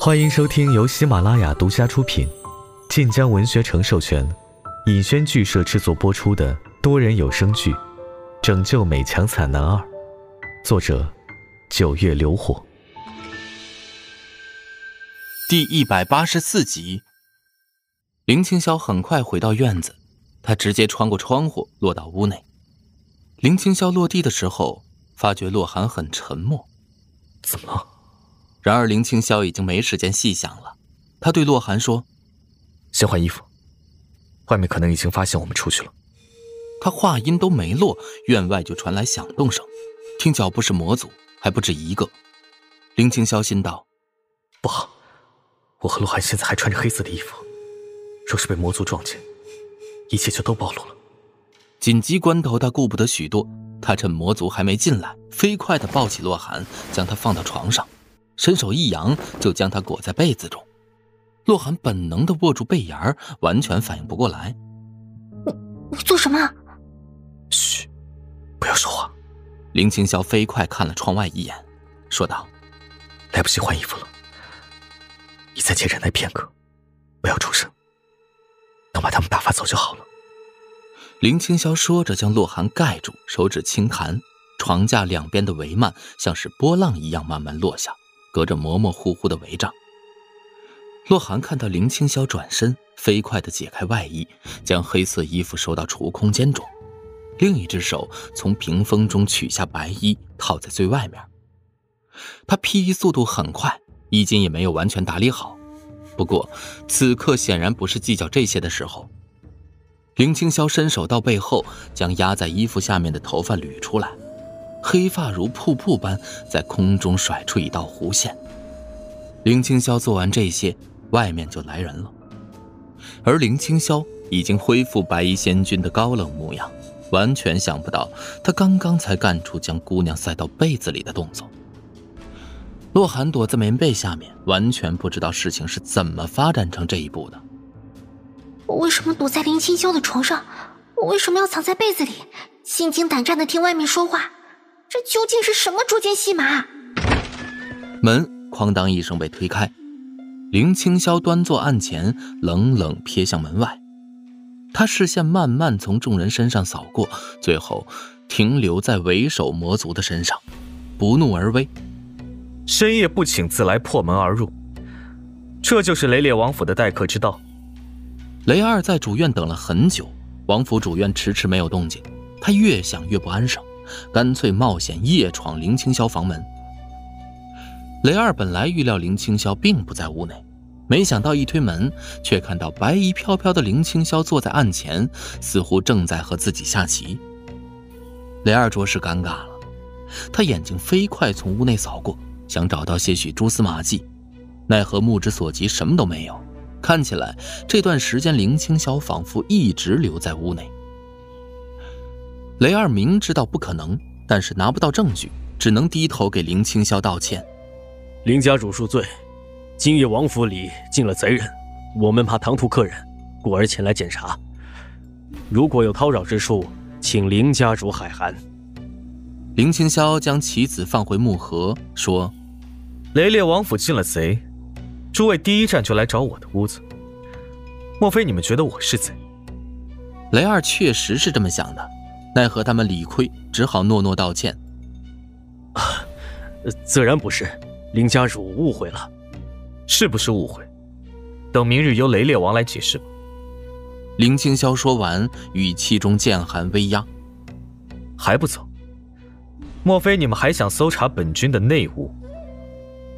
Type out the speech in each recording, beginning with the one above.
欢迎收听由喜马拉雅独家出品、晋江文学城授权、尹轩剧社制作播出的多人有声剧《拯救美强惨男二》，作者：九月流火，第一百八十四集。林青霄很快回到院子，他直接穿过窗户落到屋内。林青霄落地的时候，发觉洛寒很沉默。怎么了？然而，林青霄已经没时间细想了。他对洛寒说：“先换衣服，外面可能已经发现我们出去了。”他话音都没落，院外就传来响动声，听脚步是魔族，还不止一个。林青霄心道：“不好，我和洛寒现在还穿着黑色的衣服，若是被魔族撞见，一切就都暴露了。”紧急关头，他顾不得许多，他趁魔族还没进来，飞快地抱起洛寒，将他放到床上。伸手一扬，就将他裹在被子中。洛寒本能的握住被沿儿完全反应不过来。你你做什么？嘘，不要说话。林青霄飞快看了窗外一眼，说道：“来不及换衣服了，你再且忍耐片刻，不要出声，等把他们打发走就好了。”林青霄说着，将洛寒盖住，手指轻弹，床架两边的帷幔像是波浪一样慢慢落下。隔着模模糊糊的帷帐，洛寒看到林青霄转身，飞快地解开外衣，将黑色衣服收到储物空间中，另一只手从屏风中取下白衣，套在最外面。他披衣速度很快，衣襟也没有完全打理好。不过此刻显然不是计较这些的时候。林青霄伸手到背后，将压在衣服下面的头发捋出来。黑发如瀑布般在空中甩出一道弧线。林青霄做完这些，外面就来人了。而林青霄已经恢复白衣仙君的高冷模样，完全想不到他刚刚才干出将姑娘塞到被子里的动作。洛寒躲在棉被下面，完全不知道事情是怎么发展成这一步的。我为什么躲在林青霄的床上？我为什么要藏在被子里，心惊胆战的听外面说话？这究竟是什么捉奸戏码？门哐当一声被推开，林青霄端坐案前，冷冷瞥向门外。他视线慢慢从众人身上扫过，最后停留在为首魔族的身上，不怒而威：“深夜不请自来，破门而入，这就是雷烈王府的待客之道。”雷二在主院等了很久，王府主院迟迟没有动静，他越想越不安生。干脆冒险夜闯林青霄房门。雷二本来预料林青霄并不在屋内，没想到一推门，却看到白衣飘飘的林青霄坐在案前，似乎正在和自己下棋。雷二着实尴尬了，他眼睛飞快从屋内扫过，想找到些许蛛丝马迹，奈何目之所及什么都没有。看起来这段时间林青霄仿佛一直留在屋内。雷二明知道不可能，但是拿不到证据，只能低头给林青霄道歉。林家主恕罪，今夜王府里进了贼人，我们怕唐突客人，故而前来检查。如果有叨扰之处，请林家主海涵。林青霄将棋子放回木盒，说：“雷烈王府进了贼，诸位第一站就来找我的屋子，莫非你们觉得我是贼？”雷二确实是这么想的。奈何他们理亏，只好诺诺道歉。啊，自然不是，林家主误会了，是不是误会？等明日由雷烈王来解释吧。林青霄说完，语气中剑寒微压。还不走？莫非你们还想搜查本君的内务？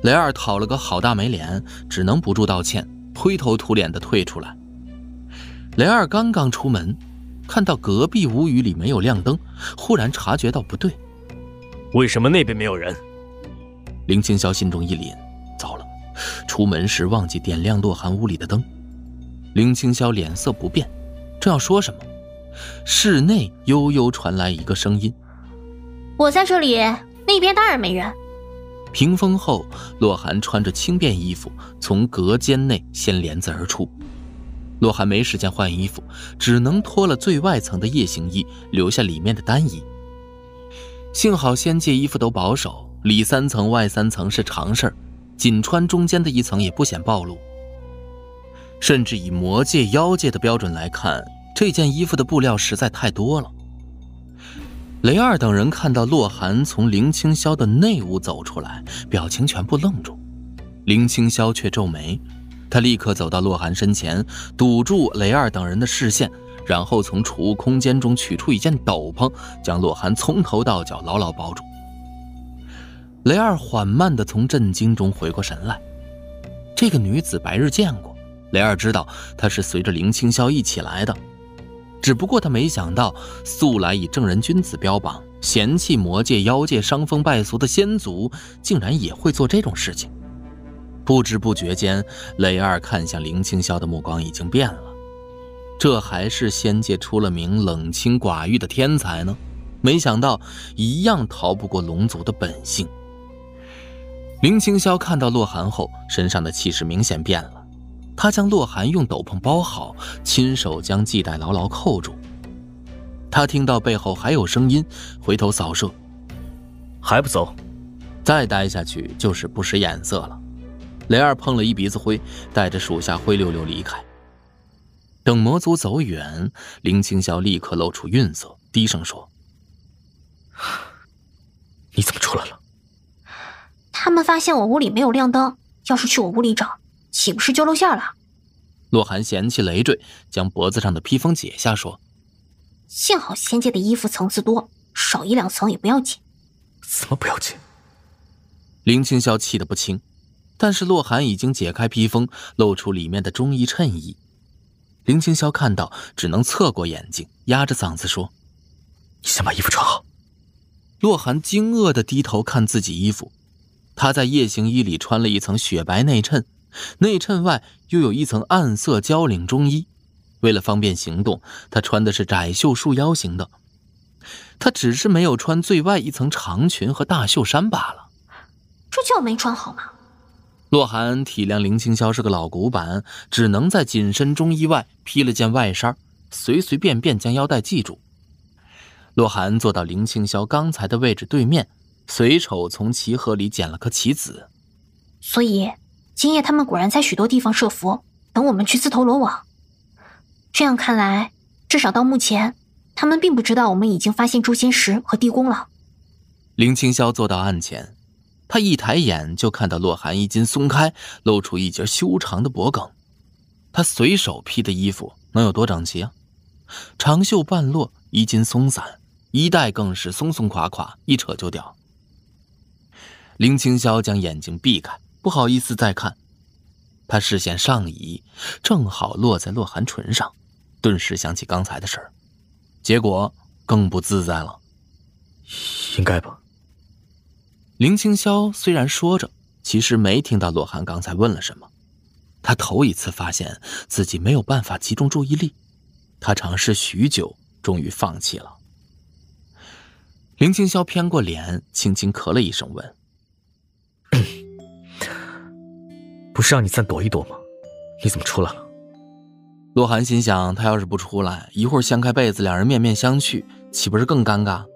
雷二讨了个好大没脸，只能不住道歉，灰头土脸的退出来。雷二刚刚出门。看到隔壁屋宇里没有亮灯，忽然察觉到不对。为什么那边没有人？林青霄心中一凛，糟了，出门时忘记点亮洛寒屋里的灯。林青霄脸色不变，正要说什么，室内悠悠传来一个声音：“我在这里，那边当然没人。”屏风后，洛寒穿着轻便衣服从隔间内掀帘子而出。洛寒没时间换衣服，只能脱了最外层的夜行衣，留下里面的单衣。幸好仙界衣服都保守，里三层外三层是常事儿，仅穿中间的一层也不显暴露。甚至以魔界、妖界的标准来看，这件衣服的布料实在太多了。雷二等人看到洛寒从林清霄的内屋走出来，表情全部愣住。林清霄却皱眉，他立刻走到洛寒身前，堵住雷二等人的视线，然后从储物空间中取出一件斗篷，将洛寒从头到脚牢牢包住。雷二缓慢地从震惊中回过神来，这个女子白日见过。雷二知道她是随着林清霄一起来的，只不过他没想到，素来以正人君子标榜、嫌弃魔界、妖界伤风败俗的仙族，竟然也会做这种事情。不知不觉间，雷二看向林清霄的目光已经变了。这还是仙界出了名冷清寡欲的天才呢，没想到一样逃不过龙族的本性。林清霄看到洛寒后，身上的气势明显变了。他将洛寒用斗篷包好，亲手将系带牢牢扣住。他听到背后还有声音，回头扫射，还不走？再待下去就是不识眼色了。雷二碰了一鼻子灰，带着属下灰溜溜离开。等魔族走远，林清霄立刻露出愠色，低声说：“你怎么出来了？”他们发现我屋里没有亮灯，要是去我屋里找。岂不是就露馅了？洛寒嫌弃累赘，将脖子上的披风解下，说：“幸好仙界的衣服层次多，少一两层也不要紧。”怎么不要紧？林清霄气得不轻，但是洛寒已经解开披风，露出里面的中衣衬衣。林清霄看到，只能侧过眼睛，压着嗓子说：“你先把衣服穿好。”洛寒惊愕的低头看自己衣服，他在夜行衣里穿了一层雪白内衬。内衬外又有一层暗色交领中衣，为了方便行动，他穿的是窄袖束腰型的。他只是没有穿最外一层长裙和大袖衫罢了。这叫没穿好吗？洛寒体谅林清霄是个老古板，只能在紧身中衣外披了件外衫，随随便便将腰带系住。洛寒坐到林清霄刚才的位置对面，随手从棋盒里捡了颗棋子。所以。今夜他们果然在许多地方设伏，等我们去自投罗网。这样看来，至少到目前，他们并不知道我们已经发现诛仙石和地宫了。林清霄坐到案前，他一抬眼就看到洛寒衣襟松开，露出一截修长的脖颈。他随手披的衣服能有多整齐啊？长袖半落，衣襟松散，衣带更是松松垮垮，一扯就掉。林清霄将眼睛避开。不好意思，再看，他视线上移，正好落在洛寒唇上，顿时想起刚才的事儿，结果更不自在了。应该吧。林清霄虽然说着，其实没听到洛寒刚才问了什么。他头一次发现自己没有办法集中注意力，他尝试许久，终于放弃了。林清霄偏过脸，轻轻咳了一声，问。不是让你暂躲一躲吗？你怎么出来了？洛寒心想，他要是不出来，一会儿掀开被子，两人面面相觑，岂不是更尴尬？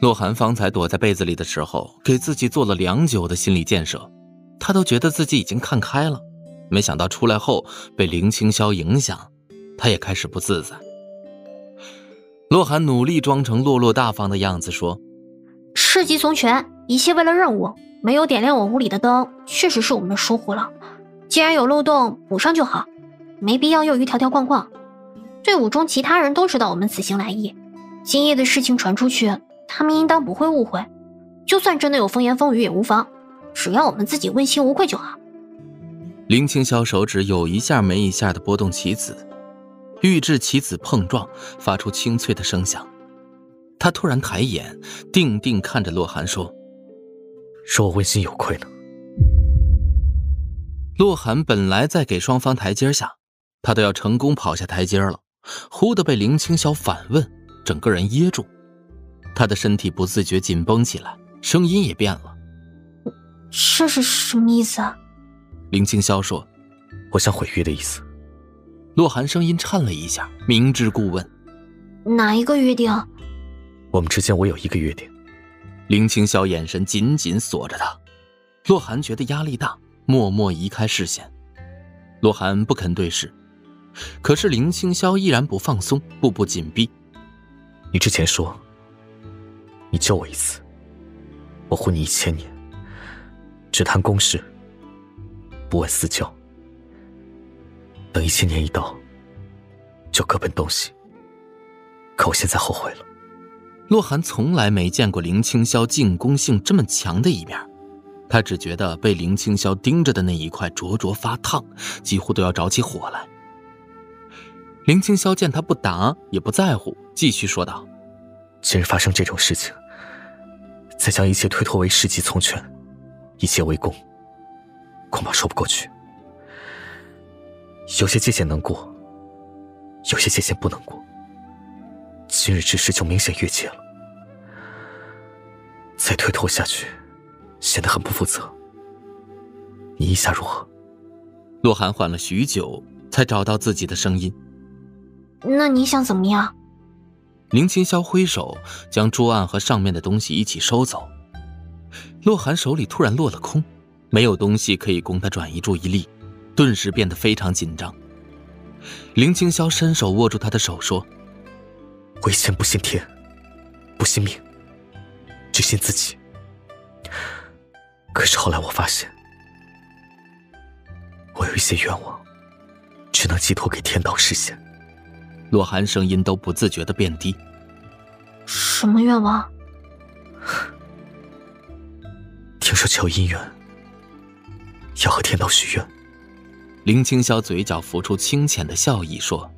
洛寒方才躲在被子里的时候，给自己做了良久的心理建设，他都觉得自己已经看开了，没想到出来后被林清霄影响，他也开始不自在。洛寒努力装成落落大方的样子说：“事急从权，一切为了任务。”没有点亮我屋里的灯，确实是我们的疏忽了。既然有漏洞，补上就好，没必要又于条条框框。队伍中其他人都知道我们此行来意，今夜的事情传出去，他们应当不会误会。就算真的有风言风语也无妨，只要我们自己问心无愧就好。林清霄手指有一下没一下的拨动棋子，玉质棋子碰撞，发出清脆的声响。他突然抬眼，定定看着洛寒说。说我问心有愧呢。洛寒本来在给双方台阶下，他都要成功跑下台阶了，忽的被林清霄反问，整个人噎住，他的身体不自觉紧绷起来，声音也变了。这是什么意思啊？林清霄说：“我想毁约的意思。”洛寒声音颤了一下，明知故问：“哪一个约定？”我们之间我有一个约定。林清霄眼神紧紧锁着他，洛寒觉得压力大，默默移开视线。洛寒不肯对视，可是林青霄依然不放松，步步紧逼。你之前说，你救我一次，我护你一千年，只谈公事，不问私交。等一千年一到，就各奔东西。可我现在后悔了。洛寒从来没见过林青霄进攻性这么强的一面，他只觉得被林青霄盯着的那一块灼灼发烫，几乎都要着起火来。林青霄见他不答，也不在乎，继续说道：“今日发生这种事情，再将一切推脱为世纪从权，一切为公，恐怕说不过去。有些界限能过，有些界限不能过。”今日之事就明显越界了，再推脱下去，显得很不负责。你意下如何？洛寒缓了许久，才找到自己的声音。那你想怎么样？林青霄挥手，将桌案和上面的东西一起收走。洛寒手里突然落了空，没有东西可以供他转移注意力，顿时变得非常紧张。林青霄伸手握住他的手，说。我以前不信天，不信命，只信自己。可是后来我发现，我有一些愿望，只能寄托给天道实现。洛寒声音都不自觉的变低。什么愿望？听说求姻缘，要和天道许愿。林青霄嘴角浮出清浅的笑意，说：“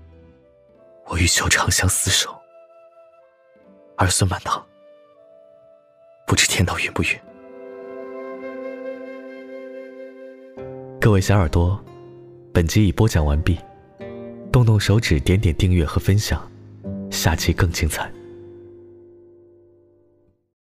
我欲求长相厮守。”儿孙满堂，不知天道允不允？各位小耳朵，本集已播讲完毕，动动手指，点点订阅和分享，下期更精彩。